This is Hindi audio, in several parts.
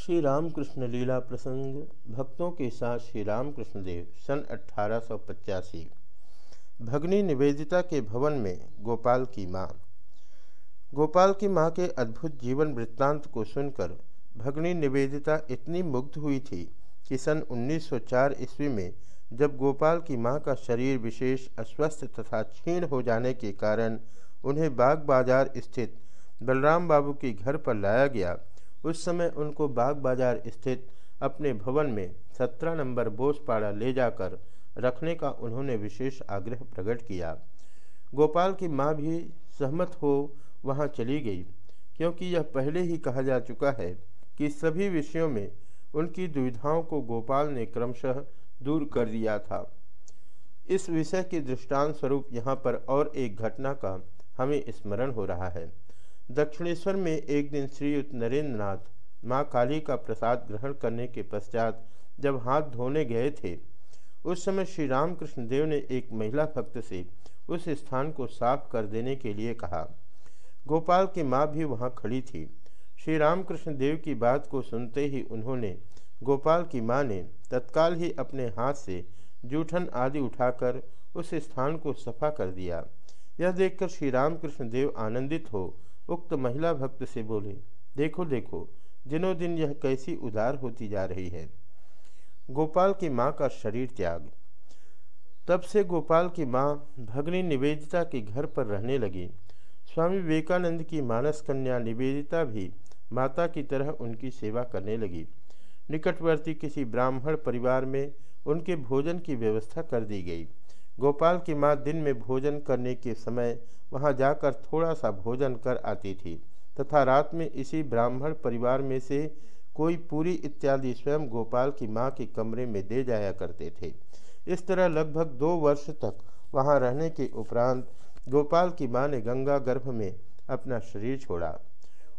श्री रामकृष्ण लीला प्रसंग, भक्तों के साथ श्री रामकृष्ण देव सन अठारह भगनी निवेदिता के भवन में गोपाल की माँ। गोपाल की माँ के अद्भुत जीवन वृत्तांत को सुनकर भगनी निवेदिता इतनी मुग्ध हुई थी कि सन 1904 ईस्वी में जब गोपाल की माँ का शरीर विशेष अस्वस्थ तथा क्षीण हो जाने के कारण उन्हें बाग बाज़ार स्थित बलराम बाबू के घर पर लाया गया उस समय उनको बाग बाज़ार स्थित अपने भवन में सत्रह नंबर बोसपाड़ा ले जाकर रखने का उन्होंने विशेष आग्रह प्रकट किया। गोपाल की माँ भी सहमत हो वहाँ चली गई, क्योंकि यह पहले ही कहा जा चुका है कि सभी विषयों में उनकी दुविधाओं को गोपाल ने क्रमशः दूर कर दिया था। इस विषय के दृष्टांत स्वरूप यहाँ पर और एक घटना का हमें स्मरण हो रहा है। दक्षिणेश्वर में एक दिन श्रीयुक्त नरेंद्र नाथ माँ काली का प्रसाद ग्रहण करने के पश्चात जब हाथ धोने गए थे, उस समय श्री रामकृष्ण देव ने एक महिला भक्त से उस स्थान को साफ़ कर देने के लिए कहा। गोपाल की माँ भी वहाँ खड़ी थी। श्री रामकृष्ण देव की बात को सुनते ही उन्होंने गोपाल की माँ ने तत्काल ही अपने हाथ से जूठन आदि उठाकर उस स्थान को सफ़ा कर दिया। यह देखकर श्री रामकृष्ण देव आनंदित हो उक्त महिला भक्त से बोले, देखो देखो, दिनों दिन यह कैसी उदार होती जा रही है। गोपाल की माँ का शरीर त्याग। तब से गोपाल की माँ भगनी निवेदिता के घर पर रहने लगी। स्वामी विवेकानंद की मानस कन्या निवेदिता भी माता की तरह उनकी सेवा करने लगी। निकटवर्ती किसी ब्राह्मण परिवार में उनके भोजन की व्यवस्था कर दी गई। गोपाल की माँ दिन में भोजन करने के समय वहाँ जाकर थोड़ा सा भोजन कर आती थी तथा रात में इसी ब्राह्मण परिवार में से कोई पूरी इत्यादि स्वयं गोपाल की माँ के कमरे में दे जाया करते थे। इस तरह लगभग दो वर्ष तक वहाँ रहने के उपरांत गोपाल की माँ ने गंगा गर्भ में अपना शरीर छोड़ा।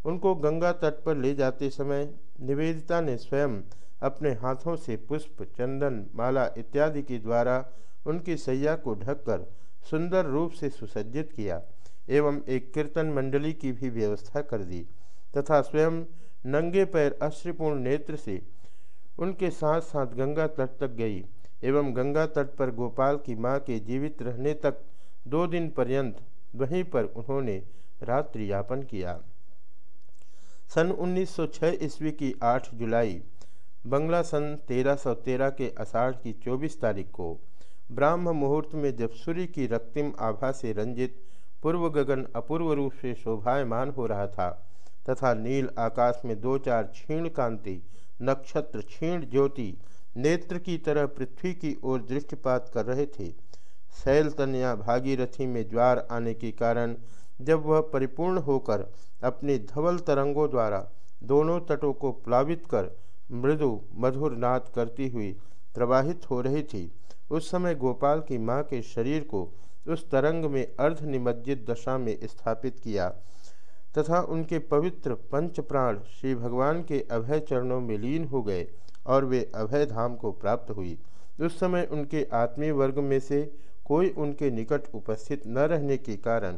उनको गंगा तट पर ले जाते समय निवेदिता ने स्वयं अपने हाथों से पुष्प, चंदन, माला इत्यादि के द्वारा उनकी सैया को ढककर सुंदर रूप से सुसज्जित किया एवं एक कीर्तन मंडली की भी व्यवस्था कर दी तथा स्वयं नंगे पैर अश्रिपूर्ण नेत्र से उनके साथ साथ गंगा तट तक गई एवं गंगा तट पर गोपाल की माँ के जीवित रहने तक दो दिन पर्यंत वहीं पर उन्होंने रात्रि यापन किया। सन 1906 ईस्वी की 8 जुलाई, बंगला सन 1313 के आषाढ़ की 24 तारीख को ब्राह्म मुहूर्त में जब सूर्य की रक्तिम आभा से रंजित पूर्व गगन अपूर्व रूप से शोभायमान हो रहा था, तथा नील आकाश में दो चार क्षीण कांति, नक्षत्र क्षीण ज्योति, नेत्र की तरह पृथ्वी की ओर दृष्टिपात कर रहे थे। शैल तन्या भागीरथी में ज्वार आने के कारण जब वह परिपूर्ण होकर अपनी धवल तरंगों द्वारा दोनों तटों को प्लावित कर मृदु मधुर नाद करती हुई प्रवाहित हो रही थी। उस समय गोपाल की माँ के शरीर को उस तरंग में अर्ध निमज्जित दशा में स्थापित किया तथा उनके पवित्र पंच प्राण श्री भगवान के अभय चरणों में लीन हो गए और वे अभय धाम को प्राप्त हुई। उस समय उनके आत्मीय वर्ग में से कोई उनके निकट उपस्थित न रहने के कारण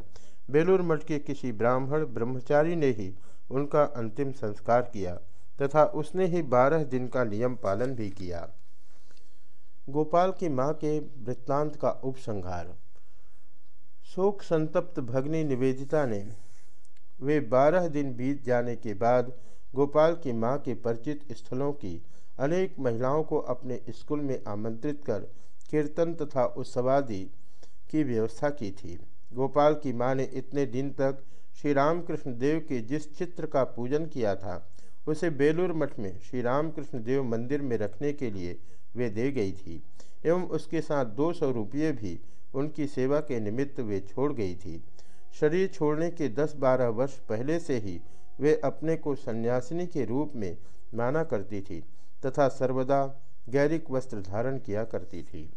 बेलूर मठ के किसी ब्राह्मण ब्रह्मचारी ने ही उनका अंतिम संस्कार किया तथा उसने ही बारह दिन का नियम पालन भी किया। गोपाल की माँ के वृत्तांत का उपसंहार। शोक संतप्त भगनी निवेदिता ने, वे बारह दिन बीत जाने के बाद गोपाल की माँ के परिचित स्थलों की अनेक महिलाओं को अपने स्कूल में आमंत्रित कर कीर्तन तथा उत्सवादि की व्यवस्था की थी। गोपाल की माँ ने इतने दिन तक श्री रामकृष्ण देव के जिस चित्र का पूजन किया था, उसे बेलूर मठ में श्री रामकृष्ण देव मंदिर में रखने के लिए वे दे गई थी, एवं उसके साथ दो सौ रुपये भी उनकी सेवा के निमित्त वे छोड़ गई थी। शरीर छोड़ने के दस बारह वर्ष पहले से ही वे अपने को सन्यासिनी के रूप में माना करती थी तथा सर्वदा गैरिक वस्त्र धारण किया करती थी।